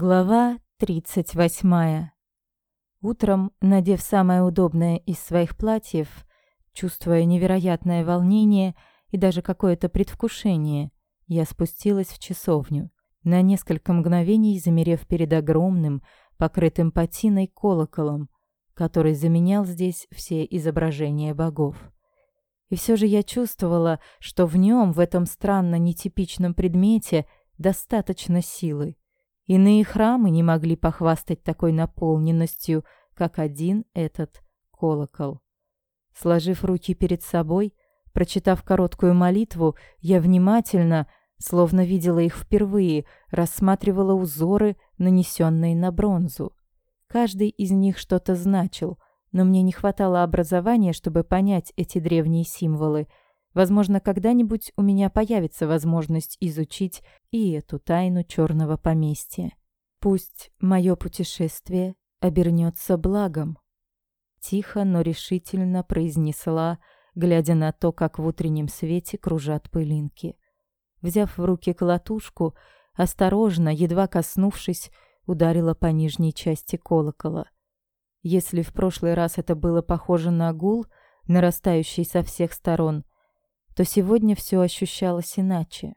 Глава 38. Утром, надев самое удобное из своих платьев, чувствуя невероятное волнение и даже какое-то предвкушение, я спустилась в часовню, на несколько мгновений замерев перед огромным, покрытым патиной колоколом, который заменял здесь все изображения богов. И все же я чувствовала, что в нем, в этом странно нетипичном предмете, достаточно силы. Иные храмы не могли похвастать такой наполненностью, как один этот колокол. Сложив руки перед собой, прочитав короткую молитву, я внимательно, словно видела их впервые, рассматривала узоры, нанесенные на бронзу. Каждый из них что-то значил, но мне не хватало образования, чтобы понять эти древние символы — Возможно, когда-нибудь у меня появится возможность изучить и эту тайну черного поместья. Пусть мое путешествие обернется благом. Тихо, но решительно произнесла, глядя на то, как в утреннем свете кружат пылинки. Взяв в руки колотушку, осторожно, едва коснувшись, ударила по нижней части колокола. Если в прошлый раз это было похоже на гул, нарастающий со всех сторон, то сегодня все ощущалось иначе.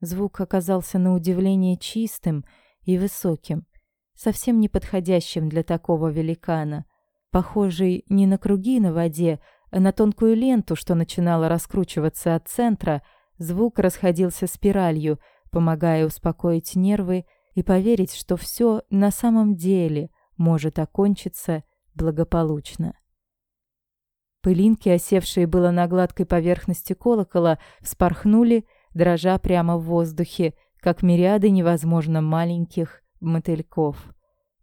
Звук оказался на удивление чистым и высоким, совсем не подходящим для такого великана, похожий не на круги на воде, а на тонкую ленту, что начинала раскручиваться от центра, звук расходился спиралью, помогая успокоить нервы и поверить, что все на самом деле может окончиться благополучно. Пылинки, осевшие было на гладкой поверхности колокола, вспорхнули, дрожа прямо в воздухе, как мириады невозможно маленьких мотыльков.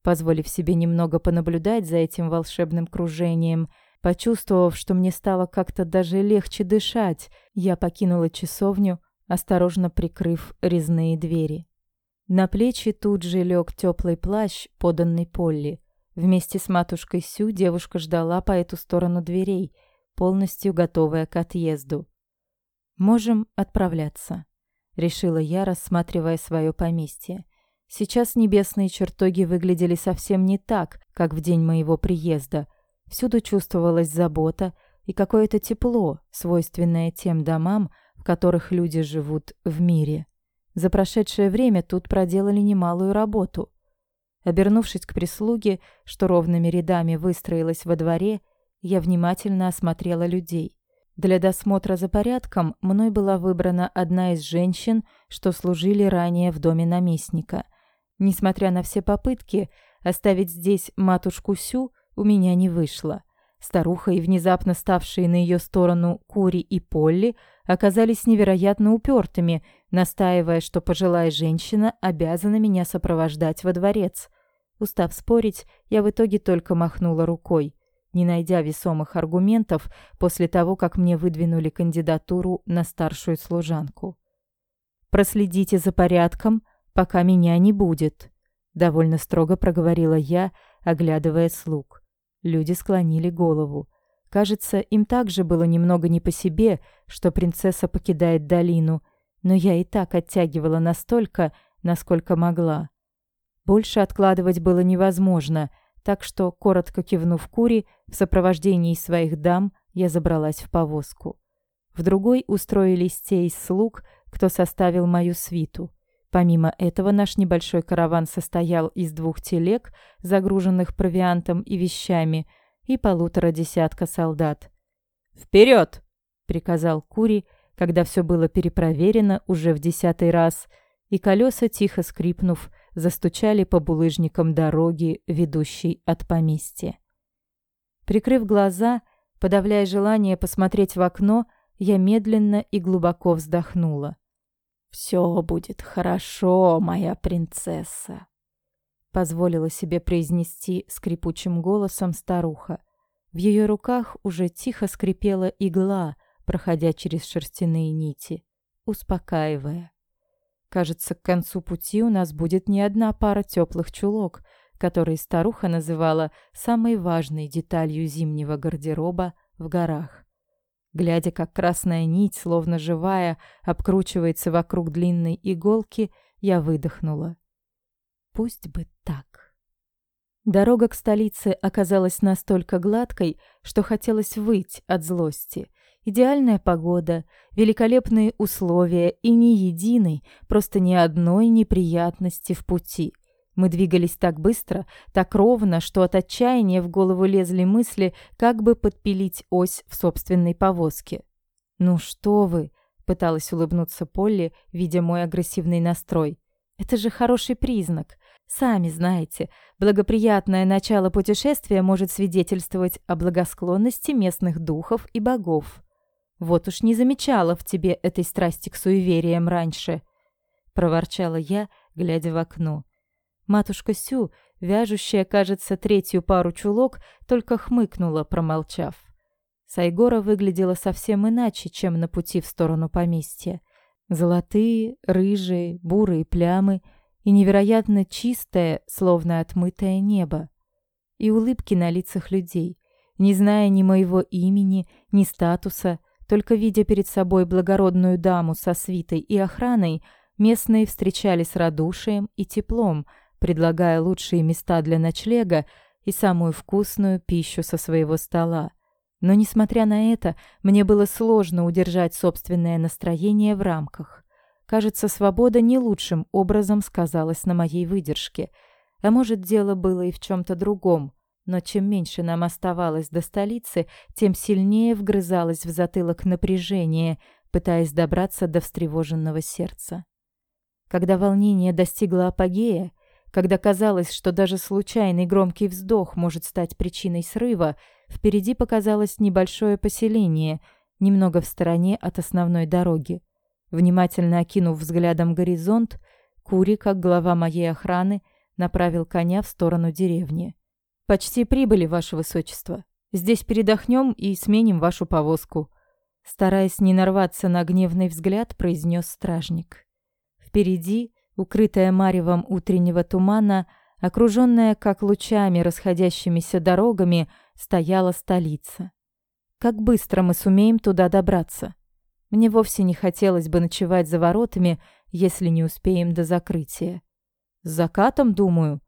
Позволив себе немного понаблюдать за этим волшебным кружением, почувствовав, что мне стало как-то даже легче дышать, я покинула часовню, осторожно прикрыв резные двери. На плечи тут же лег теплый плащ, поданный Полли. Вместе с матушкой Сю девушка ждала по эту сторону дверей, полностью готовая к отъезду. «Можем отправляться», — решила я, рассматривая свое поместье. Сейчас небесные чертоги выглядели совсем не так, как в день моего приезда. Всюду чувствовалась забота и какое-то тепло, свойственное тем домам, в которых люди живут в мире. За прошедшее время тут проделали немалую работу — Обернувшись к прислуге, что ровными рядами выстроилась во дворе, я внимательно осмотрела людей. Для досмотра за порядком мной была выбрана одна из женщин, что служили ранее в доме наместника. Несмотря на все попытки, оставить здесь матушку Сю у меня не вышло. Старуха и внезапно ставшие на ее сторону Кури и Полли оказались невероятно упертыми, настаивая, что пожилая женщина обязана меня сопровождать во дворец. Устав спорить, я в итоге только махнула рукой, не найдя весомых аргументов после того, как мне выдвинули кандидатуру на старшую служанку. «Проследите за порядком, пока меня не будет», — довольно строго проговорила я, оглядывая слуг. Люди склонили голову. Кажется, им также было немного не по себе, что принцесса покидает долину, но я и так оттягивала настолько, насколько могла. Больше откладывать было невозможно, так что, коротко кивнув Кури, в сопровождении своих дам я забралась в повозку. В другой устроились те из слуг, кто составил мою свиту. Помимо этого, наш небольшой караван состоял из двух телег, загруженных провиантом и вещами, и полутора десятка солдат. «Вперед!» — приказал Кури, когда все было перепроверено уже в десятый раз, и колеса, тихо скрипнув, застучали по булыжникам дороги, ведущей от поместья. Прикрыв глаза, подавляя желание посмотреть в окно, я медленно и глубоко вздохнула. «Все будет хорошо, моя принцесса», — позволила себе произнести скрипучим голосом старуха. В ее руках уже тихо скрипела игла, проходя через шерстяные нити, успокаивая. Кажется, к концу пути у нас будет не одна пара теплых чулок, которые старуха называла самой важной деталью зимнего гардероба в горах. Глядя, как красная нить, словно живая, обкручивается вокруг длинной иголки, я выдохнула. Пусть бы так. Дорога к столице оказалась настолько гладкой, что хотелось выть от злости. Идеальная погода, великолепные условия и ни единой, просто ни одной неприятности в пути. Мы двигались так быстро, так ровно, что от отчаяния в голову лезли мысли, как бы подпилить ось в собственной повозке. «Ну что вы!» — пыталась улыбнуться Полли, видя мой агрессивный настрой. «Это же хороший признак. Сами знаете, благоприятное начало путешествия может свидетельствовать о благосклонности местных духов и богов. Вот уж не замечала в тебе этой страсти к суевериям раньше, проворчала я, глядя в окно. Матушка Сю, вяжущая, кажется, третью пару чулок, только хмыкнула, промолчав. Сайгора выглядела совсем иначе, чем на пути в сторону поместья. Золотые, рыжие, бурые плямы и невероятно чистое, словно отмытое небо. И улыбки на лицах людей, не зная ни моего имени, ни статуса, только видя перед собой благородную даму со свитой и охраной, местные встречали с радушием и теплом, предлагая лучшие места для ночлега и самую вкусную пищу со своего стола. Но, несмотря на это, мне было сложно удержать собственное настроение в рамках. Кажется, свобода не лучшим образом сказалась на моей выдержке. А может, дело было и в чем-то другом. Но чем меньше нам оставалось до столицы, тем сильнее вгрызалось в затылок напряжение, пытаясь добраться до встревоженного сердца. Когда волнение достигло апогея, когда казалось, что даже случайный громкий вздох может стать причиной срыва, впереди показалось небольшое поселение, немного в стороне от основной дороги. Внимательно окинув взглядом горизонт, Кури, как глава моей охраны, направил коня в сторону деревни. «Почти прибыли, ваше высочество. Здесь передохнем и сменим вашу повозку», стараясь не нарваться на гневный взгляд, произнес стражник. Впереди, укрытая маревом утреннего тумана, окруженная как лучами расходящимися дорогами, стояла столица. Как быстро мы сумеем туда добраться? Мне вовсе не хотелось бы ночевать за воротами, если не успеем до закрытия. С закатом, думаю,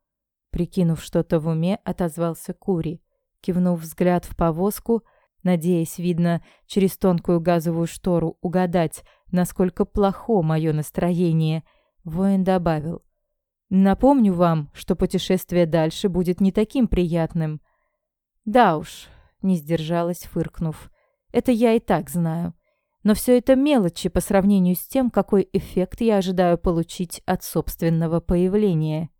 Прикинув что-то в уме, отозвался Кури. Кивнув взгляд в повозку, надеясь, видно, через тонкую газовую штору угадать, насколько плохо мое настроение, воин добавил. «Напомню вам, что путешествие дальше будет не таким приятным». «Да уж», — не сдержалась, фыркнув. «Это я и так знаю. Но все это мелочи по сравнению с тем, какой эффект я ожидаю получить от собственного появления».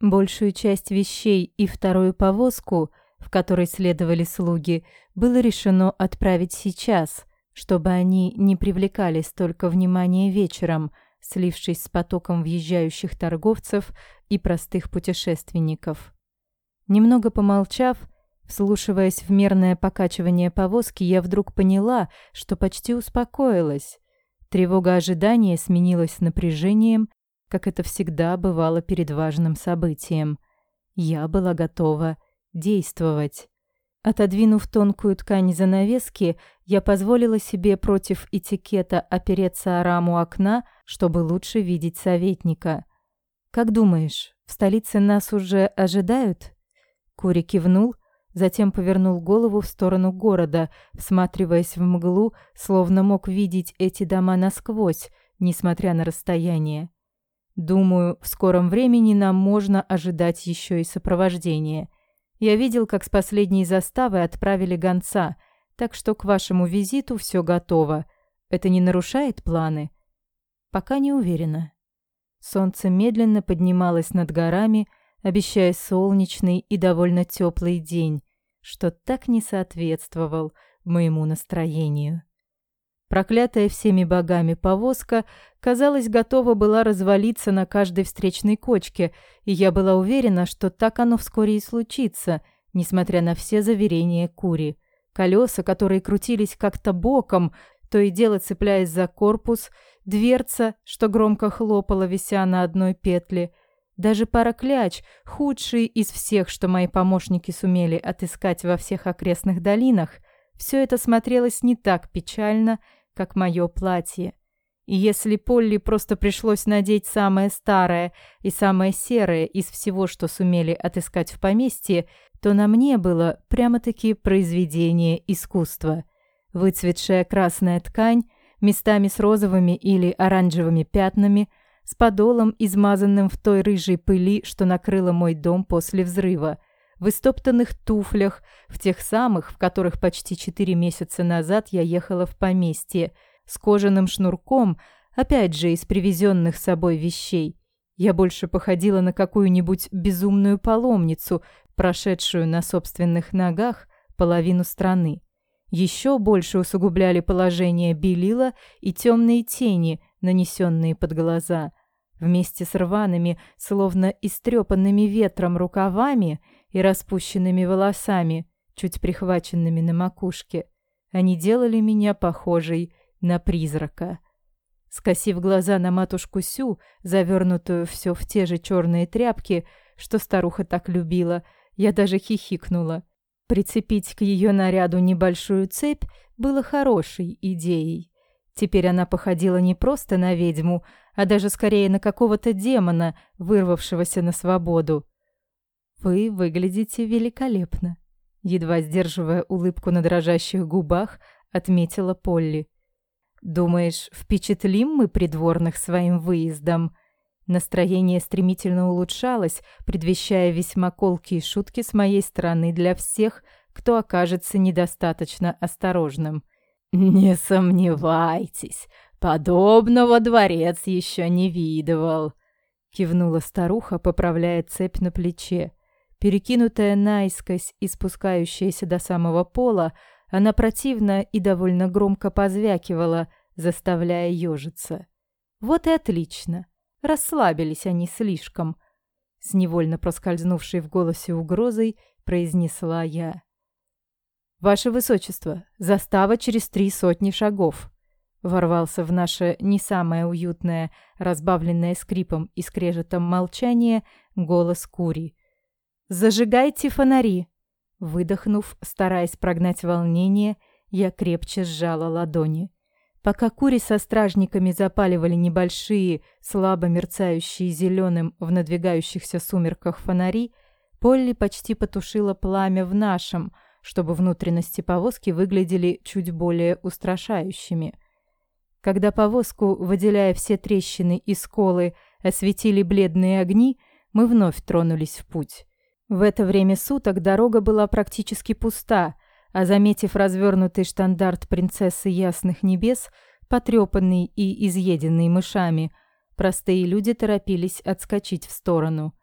Большую часть вещей и вторую повозку, в которой следовали слуги, было решено отправить сейчас, чтобы они не привлекали столько внимания вечером, слившись с потоком въезжающих торговцев и простых путешественников. Немного помолчав, вслушиваясь в мерное покачивание повозки, я вдруг поняла, что почти успокоилась. Тревога ожидания сменилась напряжением как это всегда бывало перед важным событием. Я была готова действовать. Отодвинув тонкую ткань занавески, я позволила себе против этикета опереться о раму окна, чтобы лучше видеть советника. «Как думаешь, в столице нас уже ожидают?» Кури кивнул, затем повернул голову в сторону города, всматриваясь в мглу, словно мог видеть эти дома насквозь, несмотря на расстояние. Думаю, в скором времени нам можно ожидать еще и сопровождение. Я видел, как с последней заставы отправили гонца, так что к вашему визиту все готово. Это не нарушает планы? Пока не уверена. Солнце медленно поднималось над горами, обещая солнечный и довольно теплый день, что так не соответствовал моему настроению. Проклятая всеми богами повозка, казалось, готова была развалиться на каждой встречной кочке, и я была уверена, что так оно вскоре и случится, несмотря на все заверения Кури. Колеса, которые крутились как-то боком, то и дело цепляясь за корпус, дверца, что громко хлопала, вися на одной петле, даже пара кляч, худшие из всех, что мои помощники сумели отыскать во всех окрестных долинах, все это смотрелось не так печально, как мое платье. И если Полли просто пришлось надеть самое старое и самое серое из всего, что сумели отыскать в поместье, то на мне было прямо-таки произведение искусства. Выцветшая красная ткань, местами с розовыми или оранжевыми пятнами, с подолом, измазанным в той рыжей пыли, что накрыла мой дом после взрыва, в истоптанных туфлях, в тех самых, в которых почти четыре месяца назад я ехала в поместье, с кожаным шнурком, опять же из привезенных с собой вещей. Я больше походила на какую-нибудь безумную паломницу, прошедшую на собственных ногах половину страны. Еще больше усугубляли положение белила и темные тени, нанесенные под глаза. Вместе с рваными, словно истрепанными ветром рукавами и распущенными волосами, чуть прихваченными на макушке, они делали меня похожей на призрака. Скосив глаза на матушку Сю, завернутую все в те же черные тряпки, что старуха так любила, я даже хихикнула. Прицепить к ее наряду небольшую цепь было хорошей идеей. Теперь она походила не просто на ведьму, а даже скорее на какого-то демона, вырвавшегося на свободу. «Вы выглядите великолепно», — едва сдерживая улыбку на дрожащих губах, отметила Полли. «Думаешь, впечатлим мы придворных своим выездом?» Настроение стремительно улучшалось, предвещая весьма колкие шутки с моей стороны для всех, кто окажется недостаточно осторожным. «Не сомневайтесь, подобного дворец еще не видывал», — кивнула старуха, поправляя цепь на плече. Перекинутая наискось и спускающаяся до самого пола, она противно и довольно громко позвякивала, заставляя ежиться. «Вот и отлично. Расслабились они слишком. С невольно проскользнувшей в голосе угрозой произнесла я. «Ваше Высочество, застава через три сотни шагов», ворвался в наше не самое уютное, разбавленное скрипом и скрежетом молчание, голос Кури. «Зажигайте фонари!» Выдохнув, стараясь прогнать волнение, я крепче сжала ладони. Пока кури со стражниками запаливали небольшие, слабо мерцающие зеленым в надвигающихся сумерках фонари, Полли почти потушила пламя в нашем, чтобы внутренности повозки выглядели чуть более устрашающими. Когда повозку, выделяя все трещины и сколы, осветили бледные огни, мы вновь тронулись в путь. В это время суток дорога была практически пуста, а заметив развернутый штандарт принцессы Ясных Небес, потрепанный и изъеденный мышами, простые люди торопились отскочить в сторону.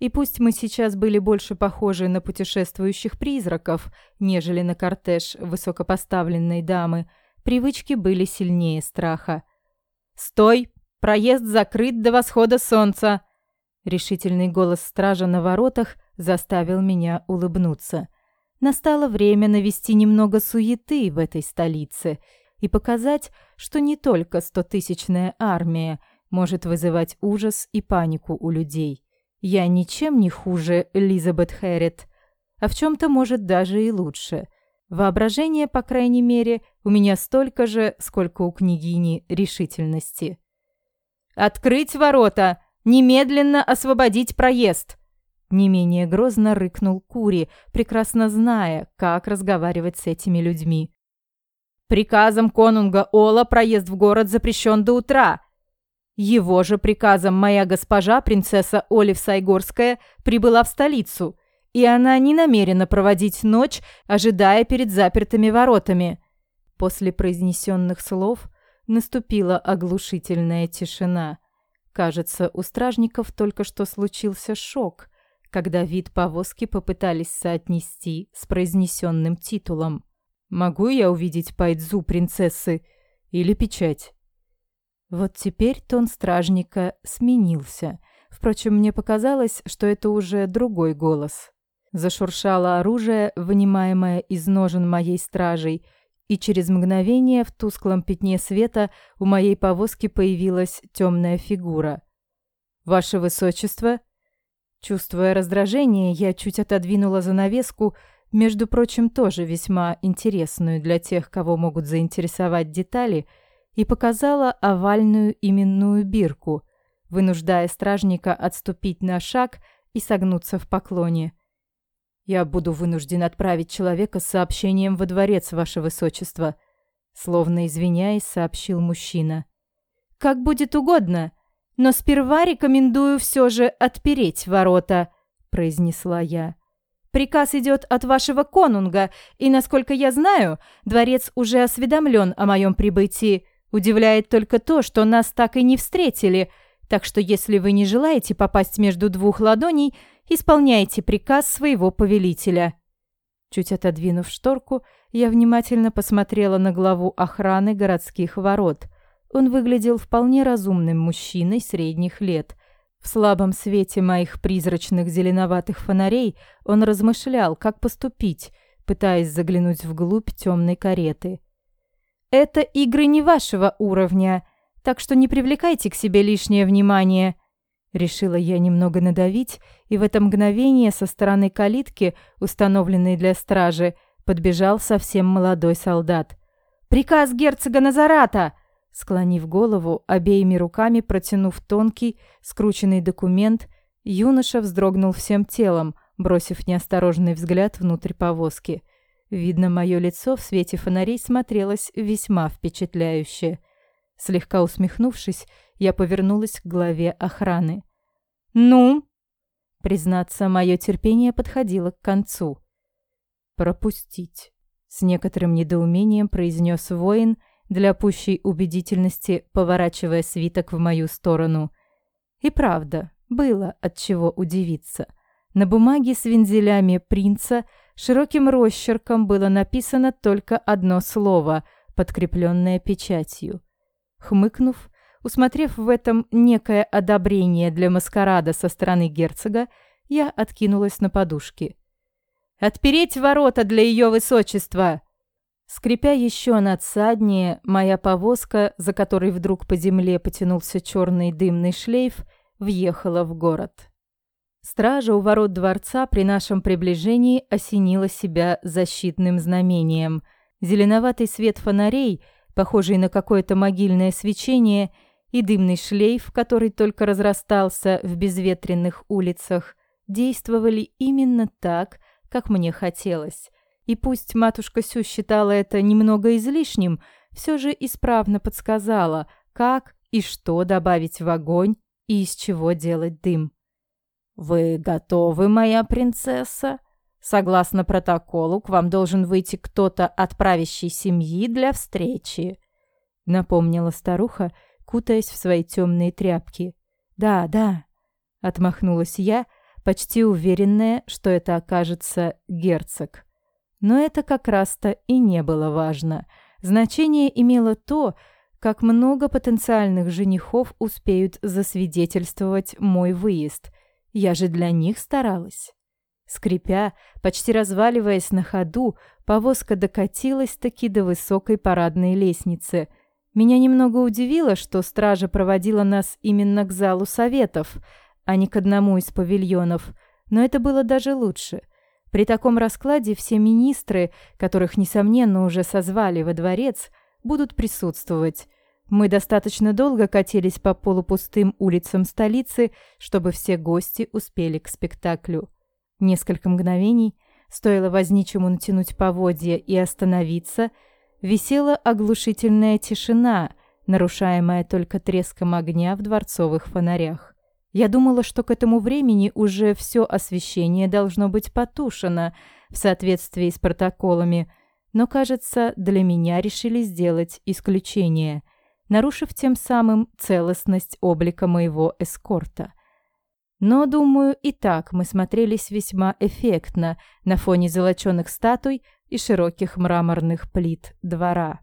И пусть мы сейчас были больше похожи на путешествующих призраков, нежели на кортеж высокопоставленной дамы, привычки были сильнее страха. «Стой! Проезд закрыт до восхода солнца!» Решительный голос стража на воротах заставил меня улыбнуться. Настало время навести немного суеты в этой столице и показать, что не только стотысячная армия может вызывать ужас и панику у людей. Я ничем не хуже Элизабет Хэррит, а в чем-то, может, даже и лучше. Воображение, по крайней мере, у меня столько же, сколько у княгини решительности. «Открыть ворота! Немедленно освободить проезд!» Не менее грозно рыкнул Кури, прекрасно зная, как разговаривать с этими людьми. Приказом конунга Ола проезд в город запрещен до утра. Его же приказом моя госпожа, принцесса Олив Сайгорская, прибыла в столицу, и она не намерена проводить ночь, ожидая перед запертыми воротами. После произнесенных слов наступила оглушительная тишина. Кажется, у стражников только что случился шок, когда вид повозки попытались соотнести с произнесенным титулом. «Могу я увидеть пайдзу принцессы или печать?» Вот теперь тон стражника сменился. Впрочем, мне показалось, что это уже другой голос. Зашуршало оружие, вынимаемое из ножен моей стражей, и через мгновение в тусклом пятне света у моей повозки появилась темная фигура. «Ваше Высочество!» Чувствуя раздражение, я чуть отодвинула занавеску, между прочим, тоже весьма интересную для тех, кого могут заинтересовать детали, и показала овальную именную бирку, вынуждая стражника отступить на шаг и согнуться в поклоне. «Я буду вынужден отправить человека с сообщением во дворец, ваше высочество», словно извиняясь, сообщил мужчина. «Как будет угодно, но сперва рекомендую все же отпереть ворота», произнесла я. Приказ идет от вашего конунга, и, насколько я знаю, дворец уже осведомлен о моем прибытии. Удивляет только то, что нас так и не встретили, так что если вы не желаете попасть между двух ладоней, исполняйте приказ своего повелителя». Чуть отодвинув шторку, я внимательно посмотрела на главу охраны городских ворот. Он выглядел вполне разумным мужчиной средних лет – в слабом свете моих призрачных зеленоватых фонарей он размышлял, как поступить, пытаясь заглянуть вглубь темной кареты. «Это игры не вашего уровня, так что не привлекайте к себе лишнее внимание», Решила я немного надавить, и в это мгновение со стороны калитки, установленной для стражи, подбежал совсем молодой солдат. «Приказ герцога Назарата!» Склонив голову, обеими руками протянув тонкий, скрученный документ, юноша вздрогнул всем телом, бросив неосторожный взгляд внутрь повозки. Видно, мое лицо в свете фонарей смотрелось весьма впечатляюще. Слегка усмехнувшись, я повернулась к главе охраны. «Ну?» Признаться, мое терпение подходило к концу. «Пропустить», — с некоторым недоумением произнес воин — для пущей убедительности поворачивая свиток в мою сторону. И правда, было от чего удивиться. На бумаге с вензелями принца широким росчерком было написано только одно слово, подкрепленное печатью. Хмыкнув, усмотрев в этом некое одобрение для маскарада со стороны герцога, я откинулась на подушки. «Отпереть ворота для ее высочества!» Скрипя еще надсаднее, моя повозка, за которой вдруг по земле потянулся черный дымный шлейф, въехала в город. Стража у ворот дворца при нашем приближении осенила себя защитным знамением. Зеленоватый свет фонарей, похожий на какое-то могильное свечение, и дымный шлейф, который только разрастался в безветренных улицах, действовали именно так, как мне хотелось. И пусть матушка Сю считала это немного излишним, все же исправно подсказала, как и что добавить в огонь и из чего делать дым. «Вы готовы, моя принцесса? Согласно протоколу, к вам должен выйти кто-то от правящей семьи для встречи», напомнила старуха, кутаясь в свои темные тряпки. «Да, да», — отмахнулась я, почти уверенная, что это окажется герцог. Но это как раз-то и не было важно. Значение имело то, как много потенциальных женихов успеют засвидетельствовать мой выезд. Я же для них старалась. Скрипя, почти разваливаясь на ходу, повозка докатилась таки до высокой парадной лестницы. Меня немного удивило, что стража проводила нас именно к залу советов, а не к одному из павильонов, но это было даже лучше — при таком раскладе все министры, которых, несомненно, уже созвали во дворец, будут присутствовать. Мы достаточно долго катились по полупустым улицам столицы, чтобы все гости успели к спектаклю. Несколько мгновений, стоило возничему натянуть поводья и остановиться, висела оглушительная тишина, нарушаемая только треском огня в дворцовых фонарях. Я думала, что к этому времени уже все освещение должно быть потушено в соответствии с протоколами, но, кажется, для меня решили сделать исключение, нарушив тем самым целостность облика моего эскорта. Но, думаю, и так мы смотрелись весьма эффектно на фоне золоченых статуй и широких мраморных плит двора.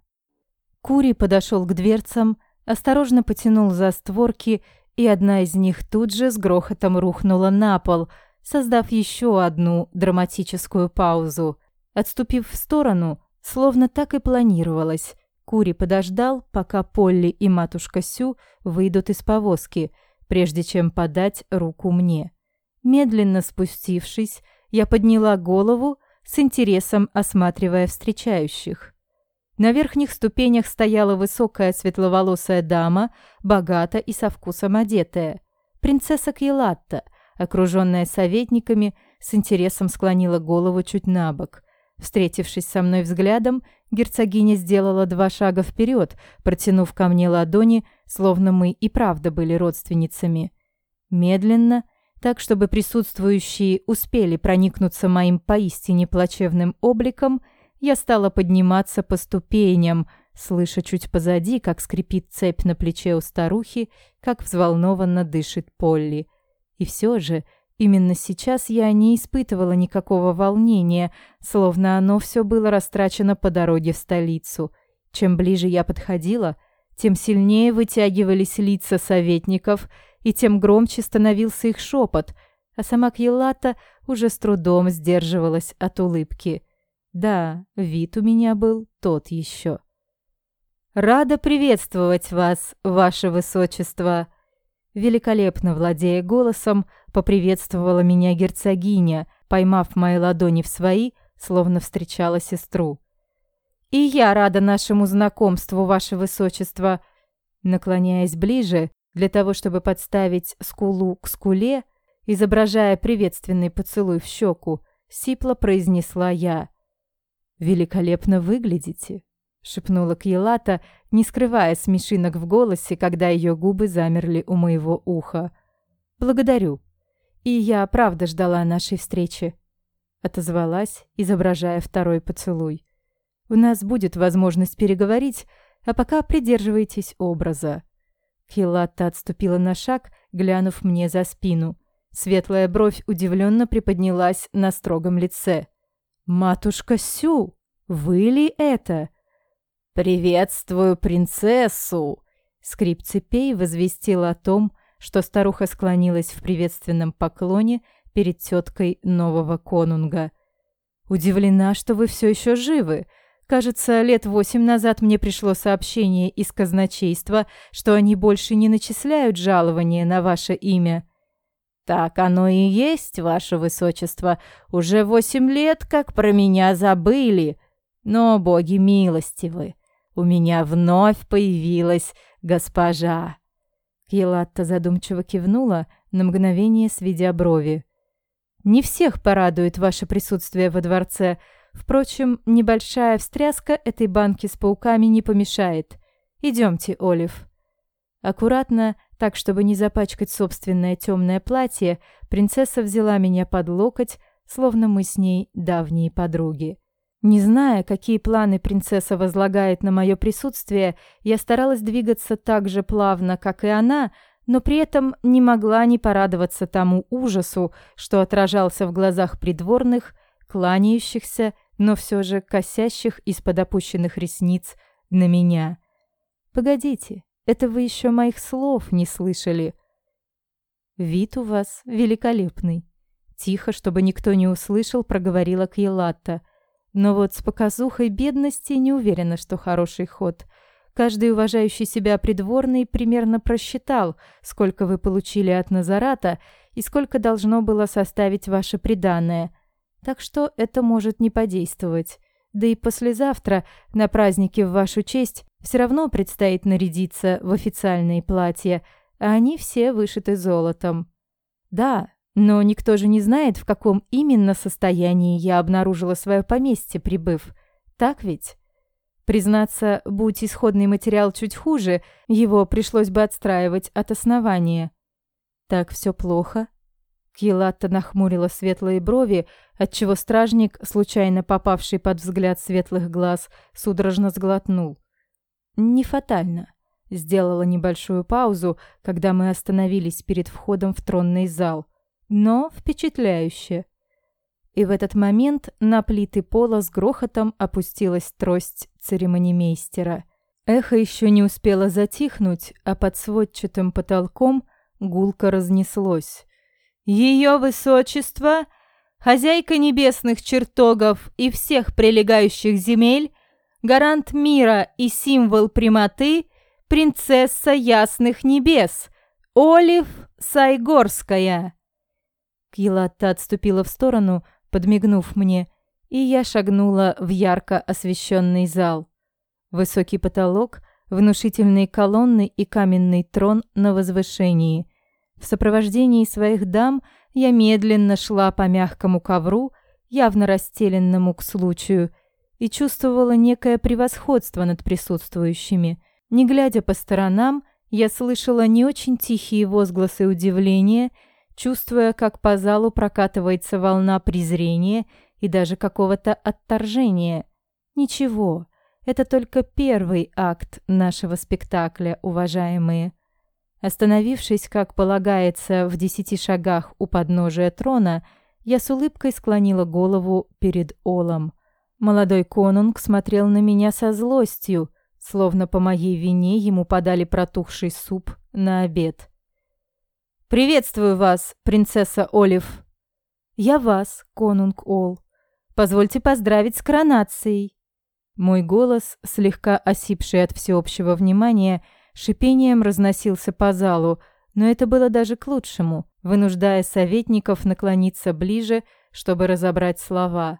Кури подошел к дверцам, осторожно потянул за створки и одна из них тут же с грохотом рухнула на пол, создав еще одну драматическую паузу. Отступив в сторону, словно так и планировалось, Кури подождал, пока Полли и матушка Сю выйдут из повозки, прежде чем подать руку мне. Медленно спустившись, я подняла голову, с интересом осматривая встречающих. На верхних ступенях стояла высокая светловолосая дама, богато и со вкусом одетая. Принцесса Кьелатта, окруженная советниками, с интересом склонила голову чуть на бок. Встретившись со мной взглядом, герцогиня сделала два шага вперед, протянув ко мне ладони, словно мы и правда были родственницами. Медленно, так чтобы присутствующие успели проникнуться моим поистине плачевным обликом, я стала подниматься по ступеням, слыша чуть позади, как скрипит цепь на плече у старухи, как взволнованно дышит Полли. И все же, именно сейчас я не испытывала никакого волнения, словно оно все было растрачено по дороге в столицу. Чем ближе я подходила, тем сильнее вытягивались лица советников, и тем громче становился их шепот, а сама Кьелата уже с трудом сдерживалась от улыбки. Да, вид у меня был тот еще. «Рада приветствовать вас, ваше высочество!» Великолепно владея голосом, поприветствовала меня герцогиня, поймав мои ладони в свои, словно встречала сестру. «И я рада нашему знакомству, ваше высочество!» Наклоняясь ближе, для того, чтобы подставить скулу к скуле, изображая приветственный поцелуй в щеку, сипло произнесла я. «Великолепно выглядите!» — шепнула Кьелата, не скрывая смешинок в голосе, когда ее губы замерли у моего уха. «Благодарю. И я правда ждала нашей встречи», — отозвалась, изображая второй поцелуй. «У нас будет возможность переговорить, а пока придерживайтесь образа». Кьелата отступила на шаг, глянув мне за спину. Светлая бровь удивленно приподнялась на строгом лице. «Матушка Сю, вы ли это?» «Приветствую принцессу!» Скрип цепей возвестил о том, что старуха склонилась в приветственном поклоне перед теткой нового конунга. «Удивлена, что вы все еще живы. Кажется, лет восемь назад мне пришло сообщение из казначейства, что они больше не начисляют жалование на ваше имя». «Так оно и есть, ваше высочество. Уже восемь лет, как про меня забыли. Но боги милостивы у меня вновь появилась госпожа». Елатта задумчиво кивнула, на мгновение сведя брови. «Не всех порадует ваше присутствие во дворце. Впрочем, небольшая встряска этой банки с пауками не помешает. Идемте, Олив». Аккуратно, так чтобы не запачкать собственное темное платье, принцесса взяла меня под локоть, словно мы с ней давние подруги. Не зная, какие планы принцесса возлагает на мое присутствие, я старалась двигаться так же плавно, как и она, но при этом не могла не порадоваться тому ужасу, что отражался в глазах придворных, кланяющихся, но все же косящих из-под опущенных ресниц на меня. «Погодите, это вы еще моих слов не слышали». «Вид у вас великолепный», — тихо, чтобы никто не услышал, проговорила Кьелатта — но вот с показухой бедности не уверена, что хороший ход. Каждый уважающий себя придворный примерно просчитал, сколько вы получили от Назарата и сколько должно было составить ваше приданое. Так что это может не подействовать. Да и послезавтра, на празднике в вашу честь, все равно предстоит нарядиться в официальные платья, а они все вышиты золотом. Да, но никто же не знает, в каком именно состоянии я обнаружила свое поместье, прибыв. Так ведь? Признаться, будь исходный материал чуть хуже, его пришлось бы отстраивать от основания. Так все плохо? Кьелатта нахмурила светлые брови, отчего стражник, случайно попавший под взгляд светлых глаз, судорожно сглотнул. «Не фатально», — сделала небольшую паузу, когда мы остановились перед входом в тронный зал но впечатляюще. И в этот момент на плиты пола с грохотом опустилась трость церемонимейстера. Эхо еще не успело затихнуть, а под сводчатым потолком гулко разнеслось. «Ее высочество, хозяйка небесных чертогов и всех прилегающих земель, гарант мира и символ прямоты, принцесса ясных небес, Олив Сайгорская». Кьелатта отступила в сторону, подмигнув мне, и я шагнула в ярко освещенный зал. Высокий потолок, внушительные колонны и каменный трон на возвышении. В сопровождении своих дам я медленно шла по мягкому ковру, явно расстеленному к случаю, и чувствовала некое превосходство над присутствующими. Не глядя по сторонам, я слышала не очень тихие возгласы удивления, чувствуя, как по залу прокатывается волна презрения и даже какого-то отторжения. Ничего, это только первый акт нашего спектакля, уважаемые. Остановившись, как полагается, в десяти шагах у подножия трона, я с улыбкой склонила голову перед Олом. Молодой конунг смотрел на меня со злостью, словно по моей вине ему подали протухший суп на обед. «Приветствую вас, принцесса Олив!» «Я вас, конунг Ол. Позвольте поздравить с коронацией!» Мой голос, слегка осипший от всеобщего внимания, шипением разносился по залу, но это было даже к лучшему, вынуждая советников наклониться ближе, чтобы разобрать слова.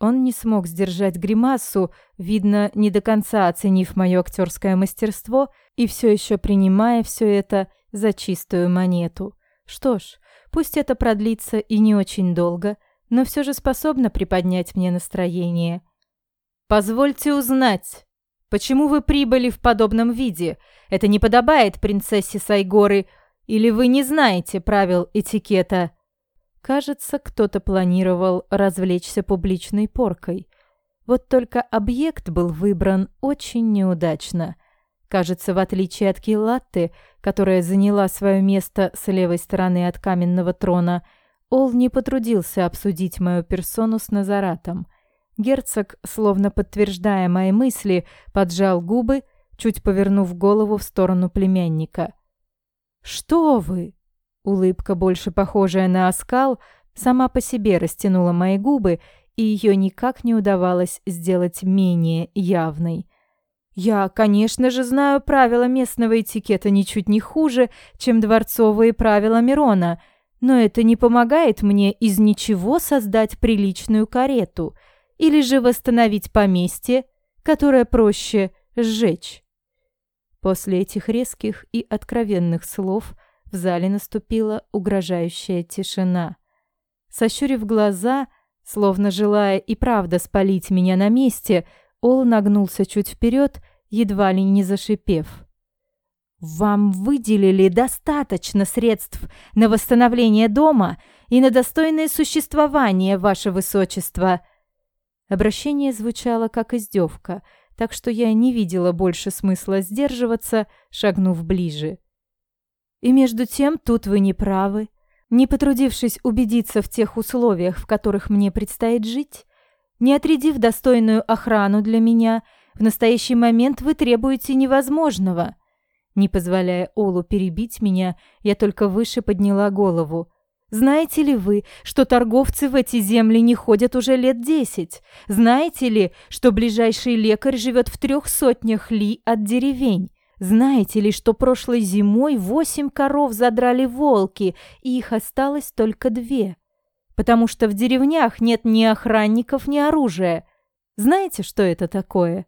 Он не смог сдержать гримасу, видно, не до конца оценив мое актерское мастерство и все еще принимая все это за чистую монету. Что ж, пусть это продлится и не очень долго, но все же способно приподнять мне настроение – «Позвольте узнать, почему вы прибыли в подобном виде? Это не подобает принцессе Сайгоры, или вы не знаете правил этикета?» Кажется, кто-то планировал развлечься публичной поркой. Вот только объект был выбран очень неудачно. Кажется, в отличие от Киллатты, которая заняла свое место с левой стороны от каменного трона, Ол не потрудился обсудить мою персону с Назаратом – Герцог, словно подтверждая мои мысли, поджал губы, чуть повернув голову в сторону племянника. «Что вы?» Улыбка, больше похожая на оскал, сама по себе растянула мои губы, и ее никак не удавалось сделать менее явной. «Я, конечно же, знаю правила местного этикета ничуть не хуже, чем дворцовые правила Мирона, но это не помогает мне из ничего создать приличную карету» или же восстановить поместье, которое проще сжечь. После этих резких и откровенных слов в зале наступила угрожающая тишина. Сощурив глаза, словно желая и правда спалить меня на месте, Ол нагнулся чуть вперед, едва ли не зашипев. «Вам выделили достаточно средств на восстановление дома и на достойное существование, ваше высочество», Обращение звучало как издевка, так что я не видела больше смысла сдерживаться, шагнув ближе. И между тем тут вы не правы. Не потрудившись убедиться в тех условиях, в которых мне предстоит жить, не отрядив достойную охрану для меня, в настоящий момент вы требуете невозможного. Не позволяя Олу перебить меня, я только выше подняла голову. Знаете ли вы, что торговцы в эти земли не ходят уже лет десять? Знаете ли, что ближайший лекарь живет в трех сотнях ли от деревень? Знаете ли, что прошлой зимой восемь коров задрали волки, и их осталось только две? Потому что в деревнях нет ни охранников, ни оружия. Знаете, что это такое?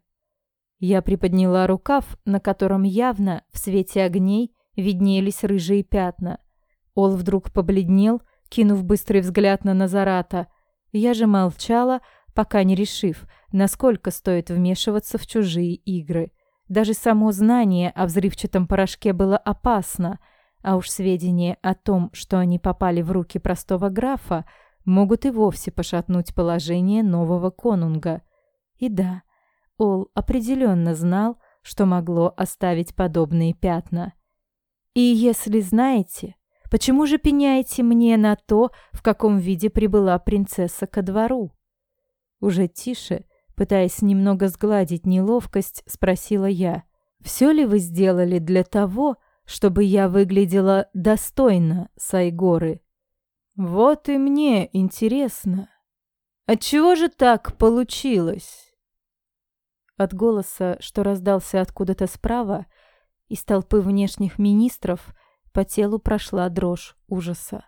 Я приподняла рукав, на котором явно в свете огней виднелись рыжие пятна – Ол вдруг побледнел, кинув быстрый взгляд на Назарата. Я же молчала, пока не решив, насколько стоит вмешиваться в чужие игры. Даже само знание о взрывчатом порошке было опасно, а уж сведения о том, что они попали в руки простого графа, могут и вовсе пошатнуть положение нового конунга. И да, Ол определенно знал, что могло оставить подобные пятна. И если знаете, Почему же пеняете мне на то, в каком виде прибыла принцесса ко двору? Уже тише, пытаясь немного сгладить неловкость, спросила я. Все ли вы сделали для того, чтобы я выглядела достойно Сайгоры? Вот и мне интересно. Отчего же так получилось? От голоса, что раздался откуда-то справа, из толпы внешних министров, по телу прошла дрожь ужаса.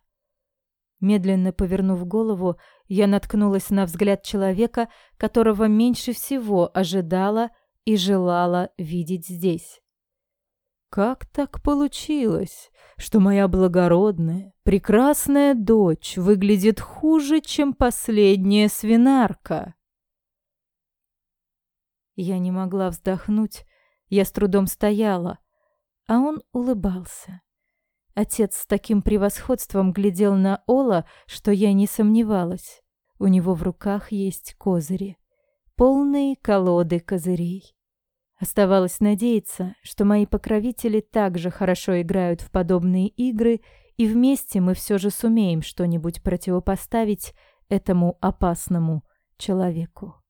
Медленно повернув голову, я наткнулась на взгляд человека, которого меньше всего ожидала и желала видеть здесь. Как так получилось, что моя благородная, прекрасная дочь выглядит хуже, чем последняя свинарка? Я не могла вздохнуть, я с трудом стояла, а он улыбался. Отец с таким превосходством глядел на Ола, что я не сомневалась. У него в руках есть козыри. Полные колоды козырей. Оставалось надеяться, что мои покровители также хорошо играют в подобные игры, и вместе мы все же сумеем что-нибудь противопоставить этому опасному человеку.